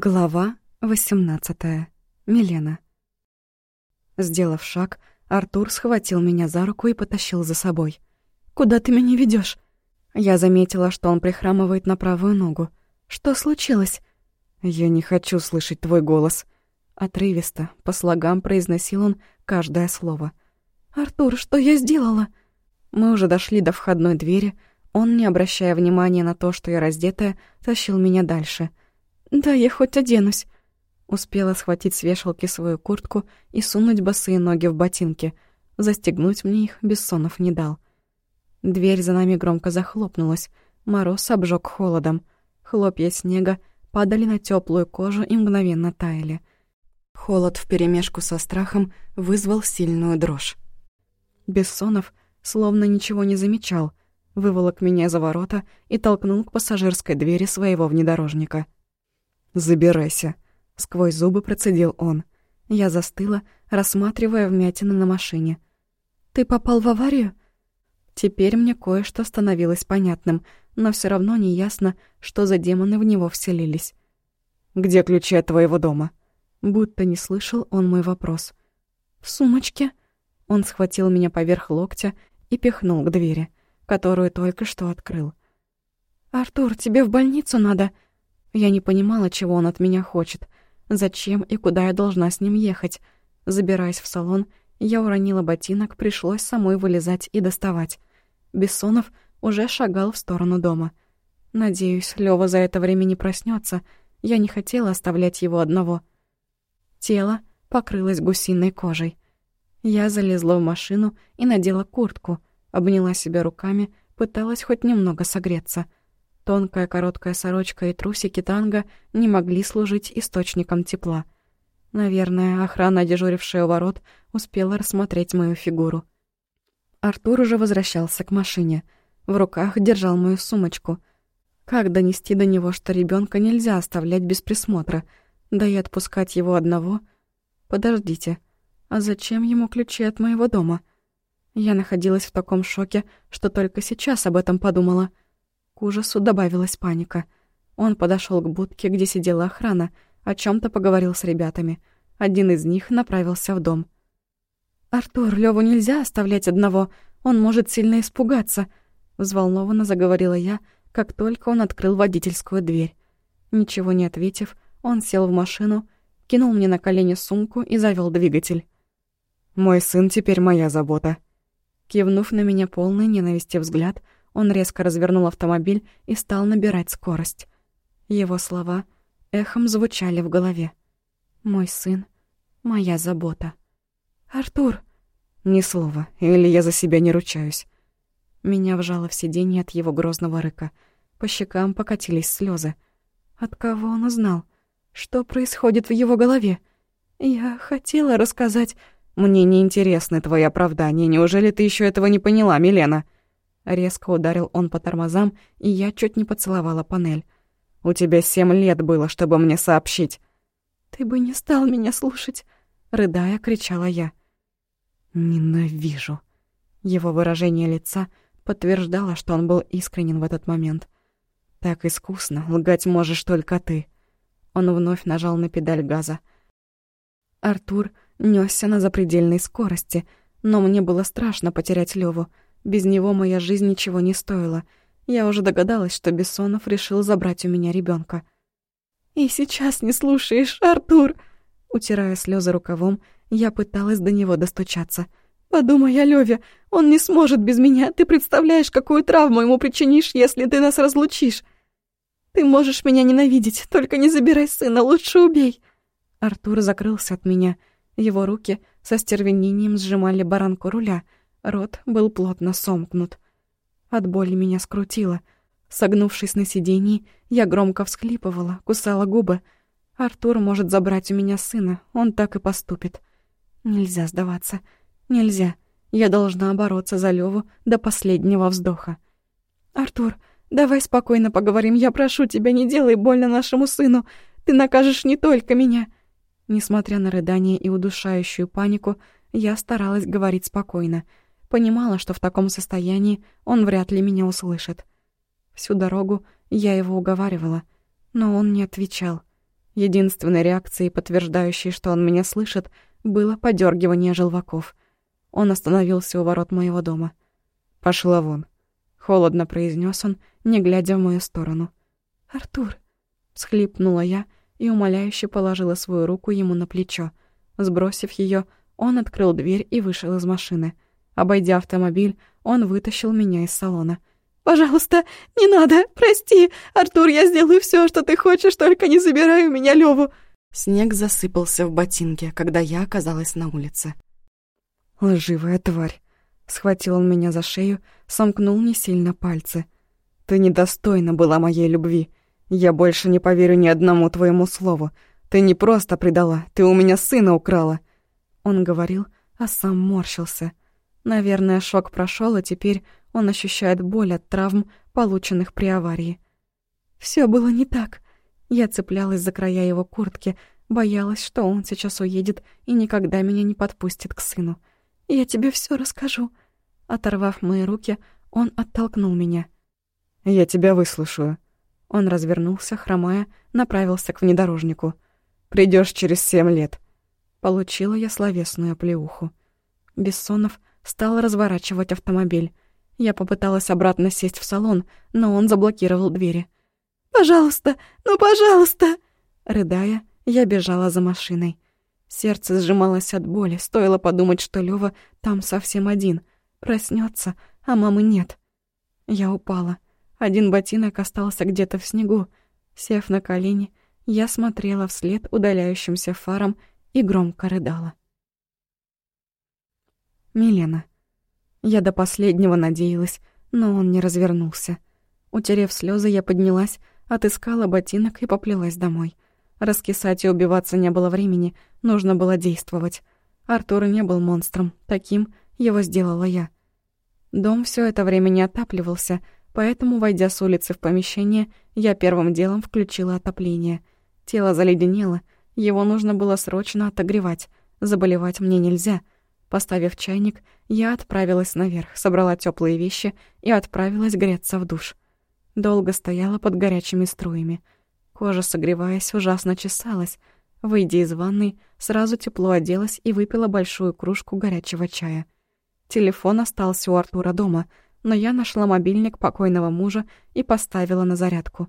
Глава 18. Милена. Сделав шаг, Артур схватил меня за руку и потащил за собой. «Куда ты меня ведешь? Я заметила, что он прихрамывает на правую ногу. «Что случилось?» «Я не хочу слышать твой голос». Отрывисто, по слогам произносил он каждое слово. «Артур, что я сделала?» Мы уже дошли до входной двери. Он, не обращая внимания на то, что я раздетая, тащил меня дальше — «Да, я хоть оденусь». Успела схватить с вешалки свою куртку и сунуть босые ноги в ботинки. Застегнуть мне их Бессонов не дал. Дверь за нами громко захлопнулась. Мороз обжег холодом. Хлопья снега падали на теплую кожу и мгновенно таяли. Холод вперемешку со страхом вызвал сильную дрожь. Бессонов словно ничего не замечал, выволок меня за ворота и толкнул к пассажирской двери своего внедорожника — «Забирайся», — сквозь зубы процедил он. Я застыла, рассматривая вмятины на машине. «Ты попал в аварию?» Теперь мне кое-что становилось понятным, но все равно не ясно, что за демоны в него вселились. «Где ключи от твоего дома?» Будто не слышал он мой вопрос. «В сумочке?» Он схватил меня поверх локтя и пихнул к двери, которую только что открыл. «Артур, тебе в больницу надо!» Я не понимала, чего он от меня хочет. Зачем и куда я должна с ним ехать? Забираясь в салон, я уронила ботинок, пришлось самой вылезать и доставать. Бессонов уже шагал в сторону дома. Надеюсь, Лёва за это время не проснется. Я не хотела оставлять его одного. Тело покрылось гусиной кожей. Я залезла в машину и надела куртку, обняла себя руками, пыталась хоть немного согреться — Тонкая короткая сорочка и трусики танго не могли служить источником тепла. Наверное, охрана, дежурившая у ворот, успела рассмотреть мою фигуру. Артур уже возвращался к машине. В руках держал мою сумочку. Как донести до него, что ребенка нельзя оставлять без присмотра, да и отпускать его одного? Подождите, а зачем ему ключи от моего дома? Я находилась в таком шоке, что только сейчас об этом подумала — к ужасу добавилась паника. Он подошел к будке, где сидела охрана, о чем то поговорил с ребятами. Один из них направился в дом. «Артур, Леву нельзя оставлять одного, он может сильно испугаться», — взволнованно заговорила я, как только он открыл водительскую дверь. Ничего не ответив, он сел в машину, кинул мне на колени сумку и завел двигатель. «Мой сын теперь моя забота». Кивнув на меня полный ненависти взгляд, — он резко развернул автомобиль и стал набирать скорость. Его слова эхом звучали в голове. «Мой сын, моя забота». «Артур!» «Ни слова, или я за себя не ручаюсь». Меня вжало в сиденье от его грозного рыка. По щекам покатились слезы. От кого он узнал? Что происходит в его голове? Я хотела рассказать... «Мне не интересны твои оправдания. Неужели ты еще этого не поняла, Милена?» Резко ударил он по тормозам, и я чуть не поцеловала панель. «У тебя семь лет было, чтобы мне сообщить». «Ты бы не стал меня слушать», — рыдая, кричала я. «Ненавижу». Его выражение лица подтверждало, что он был искренен в этот момент. «Так искусно, лгать можешь только ты». Он вновь нажал на педаль газа. Артур нёсся на запредельной скорости, но мне было страшно потерять Леву. Без него моя жизнь ничего не стоила. Я уже догадалась, что Бессонов решил забрать у меня ребенка. «И сейчас не слушаешь, Артур!» Утирая слезы рукавом, я пыталась до него достучаться. «Подумай о Лёве, он не сможет без меня. Ты представляешь, какую травму ему причинишь, если ты нас разлучишь. Ты можешь меня ненавидеть, только не забирай сына, лучше убей!» Артур закрылся от меня. Его руки со стервенением сжимали баранку руля — Рот был плотно сомкнут. От боли меня скрутило. Согнувшись на сиденье, я громко всхлипывала, кусала губы. Артур может забрать у меня сына, он так и поступит. Нельзя сдаваться. Нельзя. Я должна бороться за Леву до последнего вздоха. «Артур, давай спокойно поговорим. Я прошу тебя, не делай больно нашему сыну. Ты накажешь не только меня». Несмотря на рыдание и удушающую панику, я старалась говорить спокойно — Понимала, что в таком состоянии он вряд ли меня услышит. Всю дорогу я его уговаривала, но он не отвечал. Единственной реакцией, подтверждающей, что он меня слышит, было подергивание желваков. Он остановился у ворот моего дома. «Пошла вон», — холодно произнес он, не глядя в мою сторону. «Артур», — всхлипнула я и умоляюще положила свою руку ему на плечо. Сбросив ее, он открыл дверь и вышел из машины. Обойдя автомобиль, он вытащил меня из салона. «Пожалуйста, не надо, прости! Артур, я сделаю все, что ты хочешь, только не забирай у меня Леву!» Снег засыпался в ботинке, когда я оказалась на улице. «Лживая тварь!» Схватил он меня за шею, сомкнул не сильно пальцы. «Ты недостойна была моей любви. Я больше не поверю ни одному твоему слову. Ты не просто предала, ты у меня сына украла!» Он говорил, а сам морщился. Наверное, шок прошел, и теперь он ощущает боль от травм, полученных при аварии. Все было не так. Я цеплялась за края его куртки, боялась, что он сейчас уедет и никогда меня не подпустит к сыну. «Я тебе все расскажу». Оторвав мои руки, он оттолкнул меня. «Я тебя выслушаю». Он развернулся, хромая, направился к внедорожнику. Придешь через семь лет». Получила я словесную плеуху. Бессонов стал разворачивать автомобиль. Я попыталась обратно сесть в салон, но он заблокировал двери. «Пожалуйста, ну пожалуйста!» Рыдая, я бежала за машиной. Сердце сжималось от боли, стоило подумать, что Лёва там совсем один. Проснется, а мамы нет. Я упала. Один ботинок остался где-то в снегу. Сев на колени, я смотрела вслед удаляющимся фарам и громко рыдала. Милена. Я до последнего надеялась, но он не развернулся. Утерев слезы, я поднялась, отыскала ботинок и поплелась домой. Раскисать и убиваться не было времени, нужно было действовать. Артур не был монстром, таким его сделала я. Дом все это время не отапливался, поэтому, войдя с улицы в помещение, я первым делом включила отопление. Тело заледенело, его нужно было срочно отогревать, заболевать мне нельзя — Поставив чайник, я отправилась наверх, собрала теплые вещи и отправилась греться в душ. Долго стояла под горячими струями. Кожа, согреваясь, ужасно чесалась. Выйдя из ванной, сразу тепло оделась и выпила большую кружку горячего чая. Телефон остался у Артура дома, но я нашла мобильник покойного мужа и поставила на зарядку.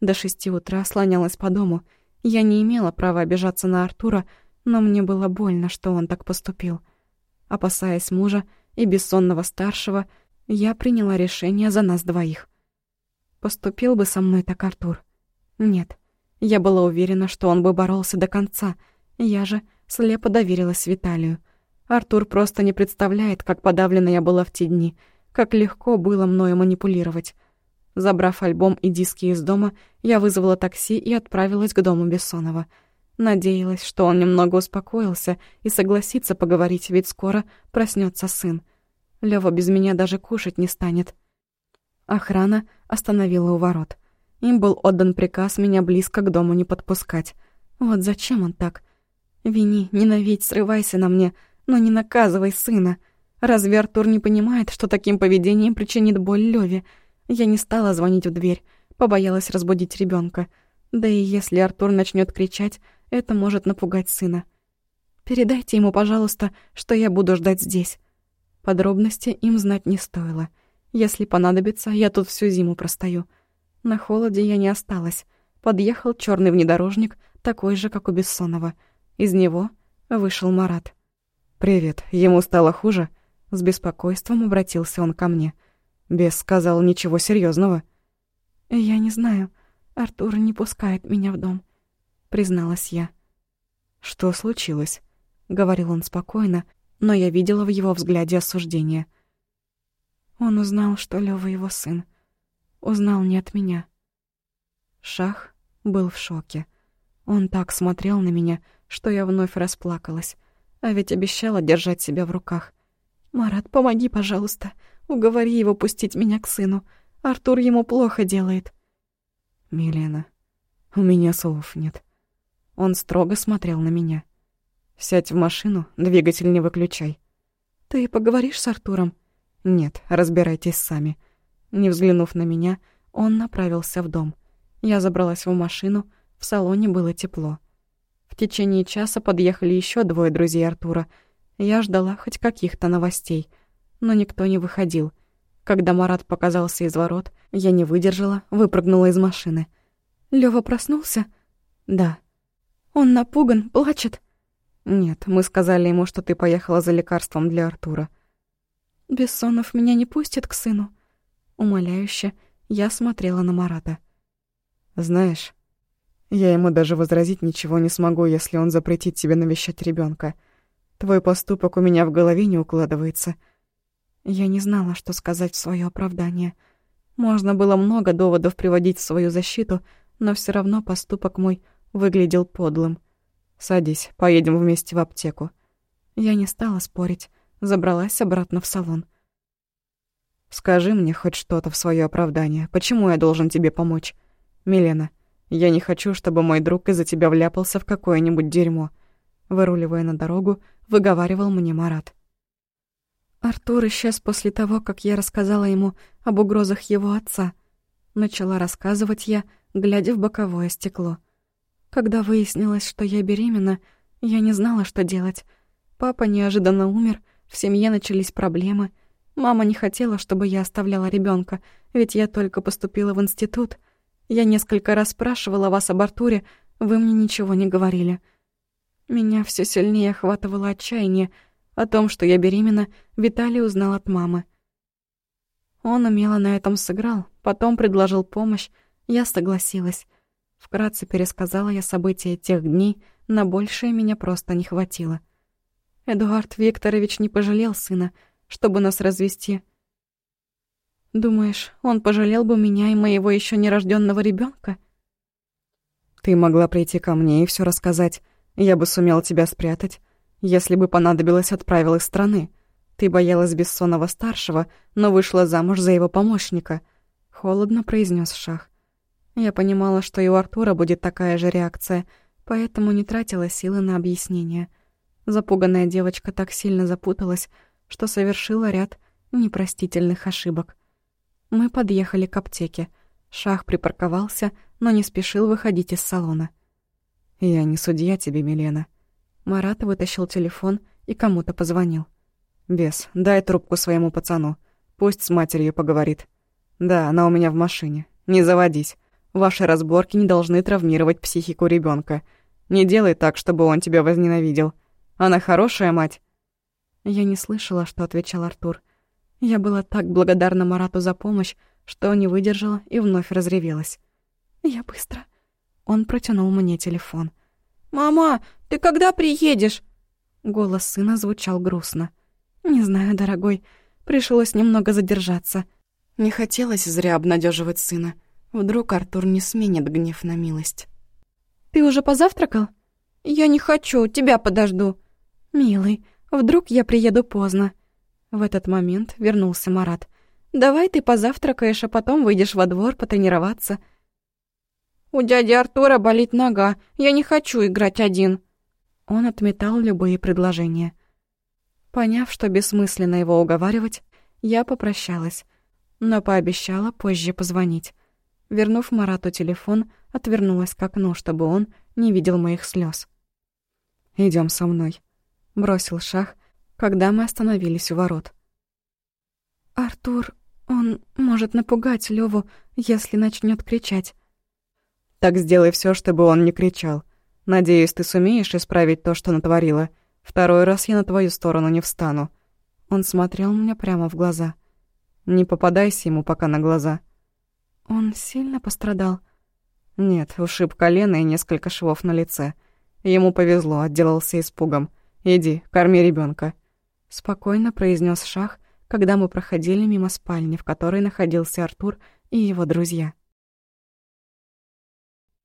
До шести утра слонялась по дому. Я не имела права обижаться на Артура, но мне было больно, что он так поступил. Опасаясь мужа и бессонного старшего, я приняла решение за нас двоих. Поступил бы со мной так Артур? Нет. Я была уверена, что он бы боролся до конца. Я же слепо доверилась Виталию. Артур просто не представляет, как подавлена я была в те дни, как легко было мною манипулировать. Забрав альбом и диски из дома, я вызвала такси и отправилась к дому Бессонова — Надеялась, что он немного успокоился и согласится поговорить, ведь скоро проснется сын. Лёва без меня даже кушать не станет. Охрана остановила у ворот. Им был отдан приказ меня близко к дому не подпускать. Вот зачем он так? Вини, ненавидь, срывайся на мне, но не наказывай сына. Разве Артур не понимает, что таким поведением причинит боль Лёве? Я не стала звонить в дверь, побоялась разбудить ребенка. Да и если Артур начнет кричать, это может напугать сына. Передайте ему, пожалуйста, что я буду ждать здесь. Подробности им знать не стоило. Если понадобится, я тут всю зиму простою. На холоде я не осталась. Подъехал черный внедорожник, такой же, как у Бессонова. Из него вышел Марат. «Привет, ему стало хуже?» С беспокойством обратился он ко мне. Бес сказал ничего серьезного. «Я не знаю. Артур не пускает меня в дом призналась я. «Что случилось?» — говорил он спокойно, но я видела в его взгляде осуждение. Он узнал, что Лёва его сын. Узнал не от меня. Шах был в шоке. Он так смотрел на меня, что я вновь расплакалась. А ведь обещала держать себя в руках. «Марат, помоги, пожалуйста. Уговори его пустить меня к сыну. Артур ему плохо делает». «Милена, у меня слов нет. Он строго смотрел на меня. «Сядь в машину, двигатель не выключай». «Ты поговоришь с Артуром?» «Нет, разбирайтесь сами». Не взглянув на меня, он направился в дом. Я забралась в машину, В салоне было тепло. В течение часа подъехали еще двое друзей Артура. Я ждала хоть каких-то новостей, но никто не выходил. Когда Марат показался из ворот, я не выдержала, выпрыгнула из машины. Лёва проснулся? Да. Он напуган, плачет? Нет, мы сказали ему, что ты поехала за лекарством для Артура. Бессонов меня не пустит к сыну. Умоляюще я смотрела на Марата. Знаешь, я ему даже возразить ничего не смогу, если он запретит тебе навещать ребенка. Твой поступок у меня в голове не укладывается. Я не знала, что сказать в свое оправдание. Можно было много доводов приводить в свою защиту, но все равно поступок мой выглядел подлым. «Садись, поедем вместе в аптеку». Я не стала спорить, забралась обратно в салон. «Скажи мне хоть что-то в свое оправдание. Почему я должен тебе помочь? Милена, я не хочу, чтобы мой друг из-за тебя вляпался в какое-нибудь дерьмо». Выруливая на дорогу, выговаривал мне Марат. Артур исчез после того, как я рассказала ему об угрозах его отца. Начала рассказывать я, глядя в боковое стекло. Когда выяснилось, что я беременна, я не знала, что делать. Папа неожиданно умер, в семье начались проблемы. Мама не хотела, чтобы я оставляла ребенка, ведь я только поступила в институт. Я несколько раз спрашивала вас об Артуре, вы мне ничего не говорили. Меня все сильнее охватывало отчаяние. О том, что я беременна, Виталий узнал от мамы. Он умело на этом сыграл, потом предложил помощь, я согласилась. Вкратце пересказала я события тех дней, на большее меня просто не хватило. Эдуард Викторович не пожалел сына, чтобы нас развести. Думаешь, он пожалел бы меня и моего еще нерожденного ребенка? Ты могла прийти ко мне и все рассказать. Я бы сумел тебя спрятать. Если бы понадобилось, отправил из страны. Ты боялась Бессонова-старшего, но вышла замуж за его помощника. Холодно произнес Шах. Я понимала, что и у Артура будет такая же реакция, поэтому не тратила силы на объяснение. Запуганная девочка так сильно запуталась, что совершила ряд непростительных ошибок. Мы подъехали к аптеке. Шах припарковался, но не спешил выходить из салона. «Я не судья тебе, Милена». Марат вытащил телефон и кому-то позвонил. «Бес, дай трубку своему пацану. Пусть с матерью поговорит. Да, она у меня в машине. Не заводись. Ваши разборки не должны травмировать психику ребенка. Не делай так, чтобы он тебя возненавидел. Она хорошая мать». Я не слышала, что отвечал Артур. Я была так благодарна Марату за помощь, что не выдержала и вновь разревелась. «Я быстро». Он протянул мне телефон. «Мама, ты когда приедешь?» Голос сына звучал грустно. «Не знаю, дорогой. Пришлось немного задержаться. Не хотелось зря обнадеживать сына. Вдруг Артур не сменит гнев на милость». «Ты уже позавтракал?» «Я не хочу, тебя подожду». «Милый, вдруг я приеду поздно». В этот момент вернулся Марат. «Давай ты позавтракаешь, а потом выйдешь во двор потренироваться». «У дяди Артура болит нога. Я не хочу играть один». Он отметал любые предложения. Поняв, что бессмысленно его уговаривать, я попрощалась, но пообещала позже позвонить. Вернув Марату телефон, отвернулась к окну, чтобы он не видел моих слез. Идем со мной», — бросил Шах, когда мы остановились у ворот. «Артур, он может напугать Леву, если начнет кричать. Так сделай все, чтобы он не кричал. Надеюсь, ты сумеешь исправить то, что натворила. Второй раз я на твою сторону не встану». Он смотрел мне прямо в глаза. «Не попадайся ему пока на глаза». «Он сильно пострадал?» «Нет, ушиб колено и несколько швов на лице. Ему повезло, отделался испугом. Иди, корми ребенка. Спокойно произнес Шах, когда мы проходили мимо спальни, в которой находился Артур и его друзья.